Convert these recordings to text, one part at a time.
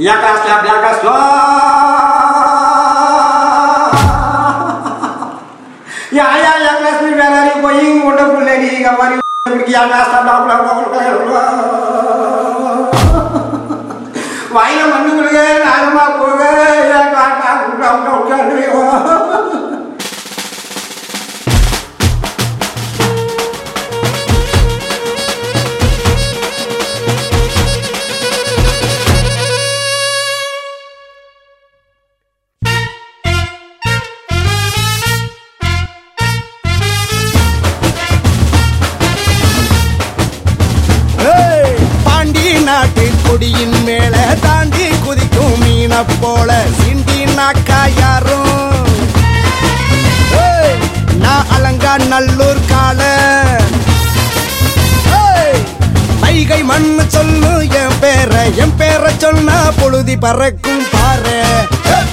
यकस्य व्यकस्व या यकलक्ष्मी बैनरी को इंग मोटे फुलेगी हमारी याकाश கொடியின் மேல தாண்டி குதிக்கும் மீன போல சிண்டி நாக்கா யாரும்? நான் அலங்கா நல்லூர் கால. வைகை மண்ணு சொல்லு என் பேர என் பேர சொன்னா புழுதி பறக்கும் பாரு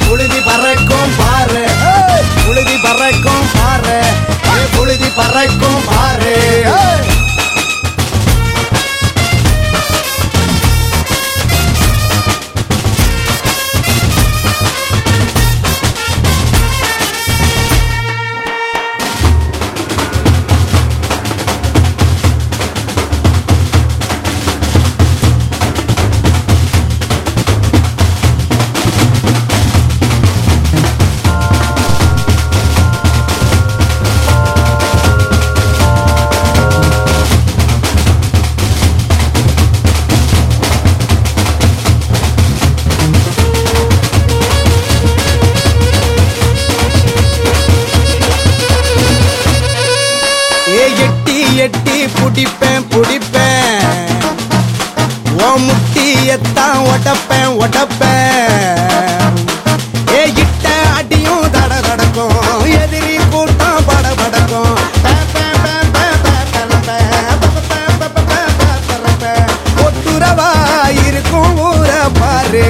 புழுதி பறக்கும் பாரு புழுதி பறக்கும் பாரு ஏய், புழுதி அடிப்பேன் ஓ முட்டியத்தான் ஒட்டப்பேன் ஒட்டப்பேன் ஏ இட்ட அடியும் தட தடக்கும். எதிரி கூட்டம் பட படக்கும். ஒட்டுறவா இருக்கும் ஊர பாரு.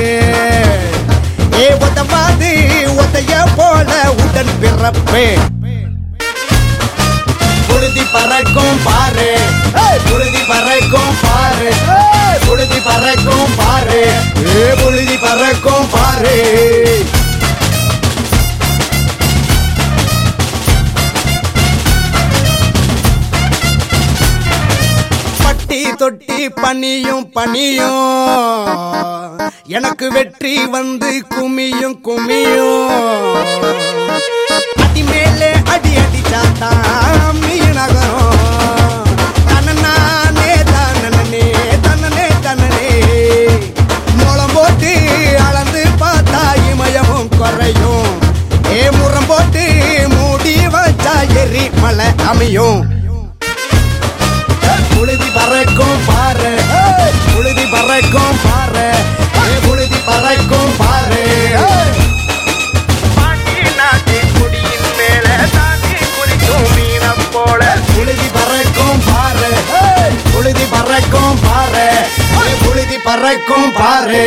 ஏ ஒத்த பாது ஒத்தைய போல உடன் பிறப்பேன். பறக்கும் பாரு. பட்டி தொட்டி பனியும் பனியும். எனக்கு வெற்றி வந்து குமியும் குமியும். மலை அமையும். புழுதி பறக்கும் பாரு புழுதி பறக்கும் பாரு புழுதி பறக்கும் பாரு. புழுதி பறக்கும் பாரு புழுதி பறக்கும் பாரு புழுதி பறக்கும் பாரு.